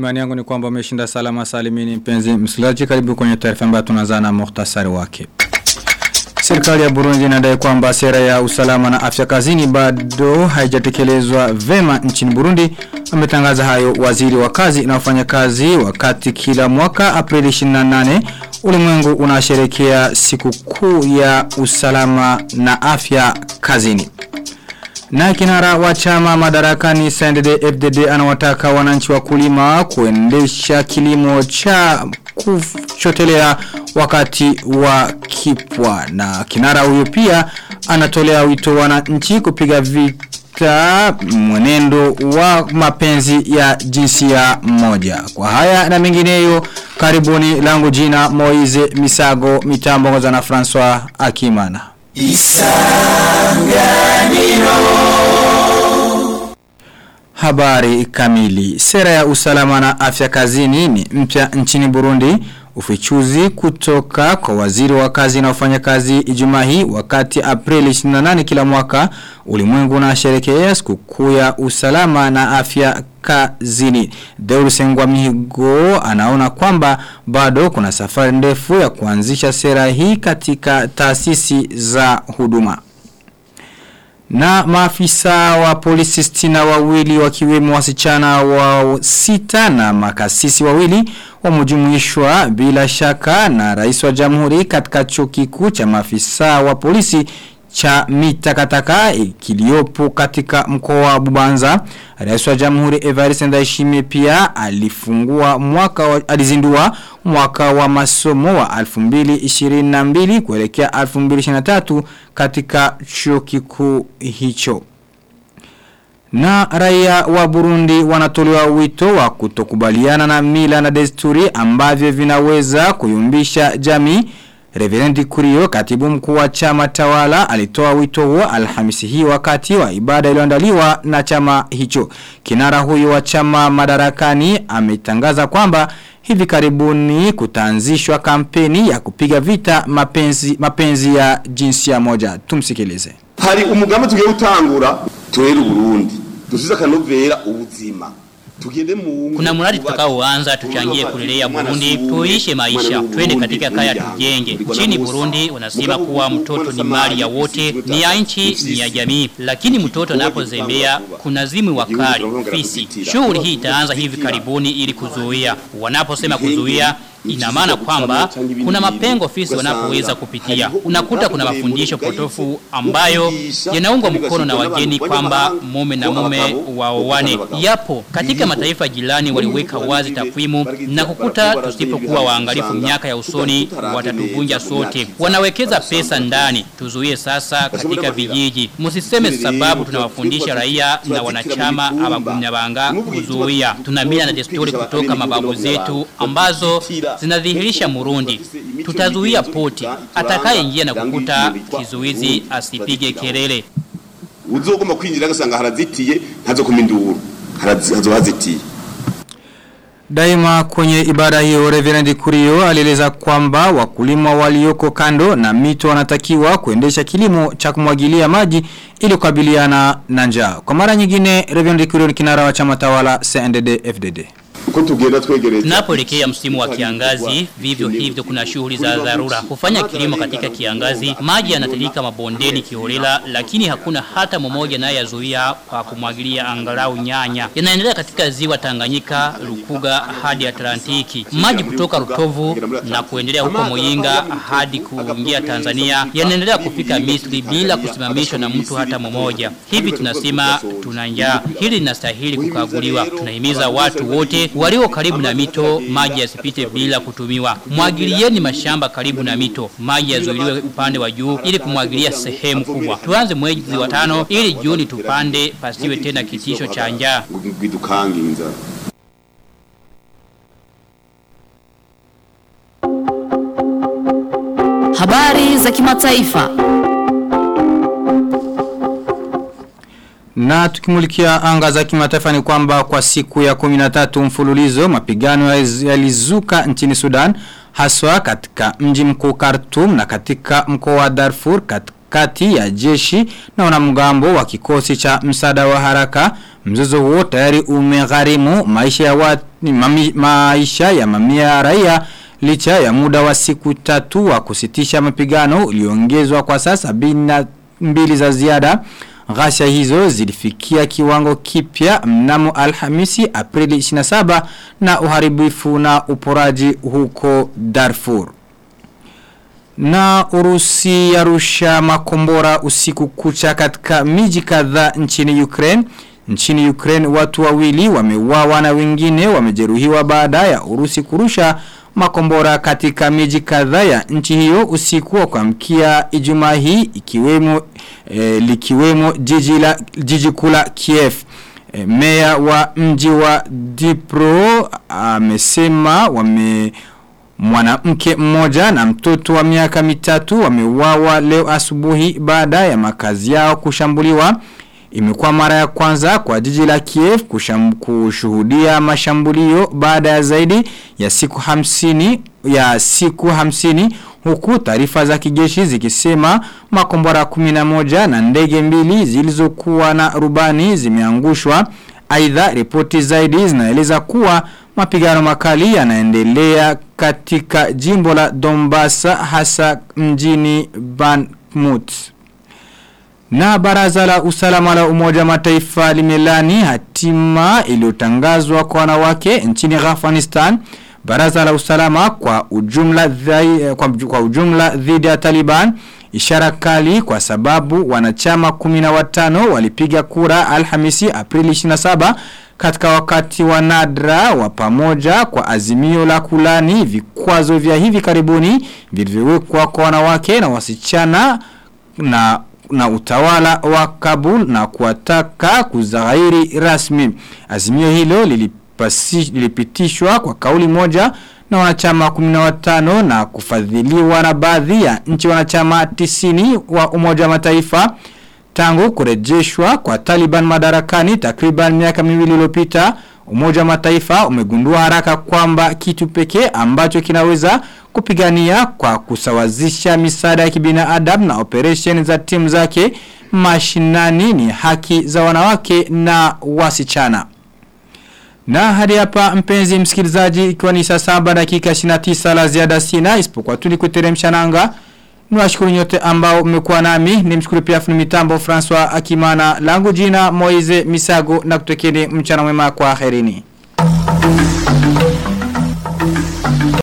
Imani yangu ni kwamba umeshinda salama salimini mpenzi msikilizaji karibu kwenye taarifa ambayo tunaanza na muhtasari wake. Serikali ya Burundi inadai kwamba sera ya usalama na afya kazini bado haijatekelezwa vema nchini Burundi. Ametangaza hayo waziri wa kazi na wafanyakazi wakati kila mwaka Aprili 28 ulimwengu unasherekea siku kuu ya usalama na afya kazini. Na kinara wa chama madarakani SNDD FDD anawataka wananchi wa kulima kuendesha kilimo cha kuchotelea wakati wa kipwa. Na kinara huyo pia anatolea wito wananchi kupiga vita mwenendo wa mapenzi ya jinsia moja. Kwa haya na mengineyo karibuni langu jina Moize Misago mitambo na François Akimana. Habari kamili. Sera ya usalama na afya kazini ni mpya nchini Burundi. Ufichuzi kutoka kwa waziri wa kazi na wafanyakazi Ijumaa hii wakati Aprili 28 kila mwaka ulimwengu unasherehekea sikukuu ya usalama na afya kazini. Deuru Sengwa Mihigo anaona kwamba bado kuna safari ndefu ya kuanzisha sera hii katika taasisi za huduma. Na maafisa wa polisi stina wawili wakiwemo wasichana wa sita na makasisi wawili wamejumuishwa bila shaka na rais wa jamhuri katika chuo kikuu cha maafisa wa polisi cha mitakataka kiliopo katika mkoa wa Bubanza. Rais wa Jamhuri Evariste Ndayishimiye pia alifungua mwaka wa, alizindua mwaka wa masomo wa 2022 kuelekea 2023 katika chuo kikuu hicho. Na raia wa Burundi wanatolewa wito wa kutokubaliana na mila na desturi ambavyo vinaweza kuyumbisha jamii Reverendi Kurio katibu mkuu wa chama tawala alitoa wito huo alhamisi hii wakati wa ibada iliyoandaliwa na chama hicho. Kinara huyo wa chama madarakani ametangaza kwamba hivi karibuni kutaanzishwa kampeni ya kupiga vita mapenzi, mapenzi ya jinsia moja. Tumsikilize. Hari umugambi tugiye gutangura turera Burundi. Dusize akanovera ubuzima. Kuna mradi tutakaoanza tuchangie kulelea Burundi tuishe maisha twende katika kaya tujenge. Nchini Burundi wanasema kuwa mtoto ni mali ya wote, ni ya nchi, ni ya jamii, lakini mtoto anapozembea kuna zimu wakali fisi. Shughuli hii itaanza hivi karibuni ili kuzuia. Wanaposema kuzuia ina maana kwamba kuna mapengo fisi wanapoweza kupitia. Unakuta kuna mafundisho potofu ambayo yanaungwa mkono na wageni kwamba mume na mume waoane. Yapo katika mataifa jirani waliweka wazi takwimu na kukuta tusipokuwa waangalifu miaka ya usoni watatuvunja sote. Wanawekeza pesa ndani. Tuzuie sasa katika vijiji. Msiseme sababu tunawafundisha raia na wanachama abagumya banga kuzuia. Tuna mila na desturi kutoka mababu zetu ambazo zinadhihirisha Murundi. Tutazuia poti. Atakayeingia na kukuta kizuizi asipige kelele. Uzogoma kwinjira gasanga harazitiye ntazo kuminduru. Hazitiye. Daima kwenye ibada hiyo Reverend Kurio alieleza kwamba wakulima walioko kando na mito wanatakiwa kuendesha kilimo cha kumwagilia maji ili kukabiliana na njaa. Kwa mara nyingine Reverend Kurio ni kinara wa chama tawala CNDD FDD. Uko tugenda twegereza. Tunapoelekea msimu wa kiangazi, vivyo hivyo kuna shughuli za dharura. Kufanya kilimo katika kiangazi, maji yanatiririka mabondeni kiholela, lakini hakuna hata mmoja naye yazuia kwa kumwagilia angalau nyanya. Yanaendelea katika ziwa Tanganyika, Rukuga hadi Atlantiki. Maji kutoka Rutovu na kuendelea huko Muyinga hadi kuingia Tanzania yanaendelea kufika Misri bila kusimamishwa na mtu hata mmoja. Hivi tunasema tuna njaa. Hili linastahili kukaguliwa. Tunahimiza watu wote walio karibu na mito maji yasipite bila kutumiwa. Mwagilieni mashamba karibu na mito, maji yazuiliwe upande wa juu ili kumwagilia sehemu kubwa. Tuanze mwezi wa tano ili Juni tupande, pasiwe tena kitisho cha njaa. Habari za kimataifa. Na tukimulikia anga za kimataifa ni kwamba kwa siku ya 13 mfululizo mapigano yalizuka nchini Sudan haswa katika mji mkuu Khartoum na katika mkoa wa Darfur kati ya jeshi na wanamgambo wa kikosi cha msaada wa haraka. Mzozo huo tayari umegharimu maisha ya watu, maisha ya mamia ya raia licha ya muda wa siku tatu wa kusitisha mapigano uliongezwa kwa bina mbili za ziada. Ghasia hizo zilifikia kiwango kipya mnamo Alhamisi Aprili 27 na uharibifu na uporaji huko Darfur. Na Urusi yarusha makombora usiku kucha katika miji kadhaa nchini Ukraine. Nchini Ukraine watu wawili wameuawa na wengine wamejeruhiwa baada ya Urusi kurusha makombora katika miji kadhaa ya nchi hiyo usiku wa kuamkia Ijumaa hii ikiwemo e, likiwemo jiji la jiji kula Kiev. E, meya wa mji wa Dnipro amesema wame mwanamke mmoja na mtoto wa miaka mitatu wamewawa leo asubuhi baada ya makazi yao kushambuliwa. Imekuwa mara ya kwanza kwa jiji la Kiev kushuhudia mashambulio baada ya zaidi ya siku hamsini ya siku hamsini huku taarifa za kijeshi zikisema makombora 11 na ndege mbili zilizokuwa na rubani zimeangushwa. Aidha ripoti zaidi zinaeleza kuwa mapigano makali yanaendelea katika jimbo la Dombasa hasa mjini Banmut Na baraza la usalama la umoja mataifa limelani hatima iliyotangazwa kwa wanawake nchini Afghanistan. Baraza la usalama kwa ujumla dhai, kwa, kwa ujumla dhidi ya Taliban ishara kali kwa sababu wanachama 15 walipiga kura Alhamisi Aprili 27 katika wakati wa nadra wa pamoja kwa azimio la kulani vikwazo vya hivi karibuni vilivyowekwa kwa wanawake na wasichana na na utawala wa Kabul na kuwataka kuzahiri rasmi. Azimio hilo lilipasi, lilipitishwa kwa kauli moja na wanachama 15 na kufadhiliwa na baadhi ya nchi wanachama 90 wa umoja wa mataifa tangu kurejeshwa kwa Taliban madarakani takriban miaka miwili iliyopita Umoja wa Mataifa umegundua haraka kwamba kitu pekee ambacho kinaweza kupigania kwa kusawazisha misaada ya kibinadamu na operation za timu zake mashinani ni haki za wanawake na wasichana. Na hadi hapa mpenzi msikilizaji ikiwa ni saa saba dakika 29 la ziada sina isipokuwa tu nikuteremsha nanga. Niwashukuru nyote ambao mmekuwa nami. Nimshukuru pia fundi mitambo François Akimana. Langu jina Moize Misago na kutekeni mchana mwema kwa herini.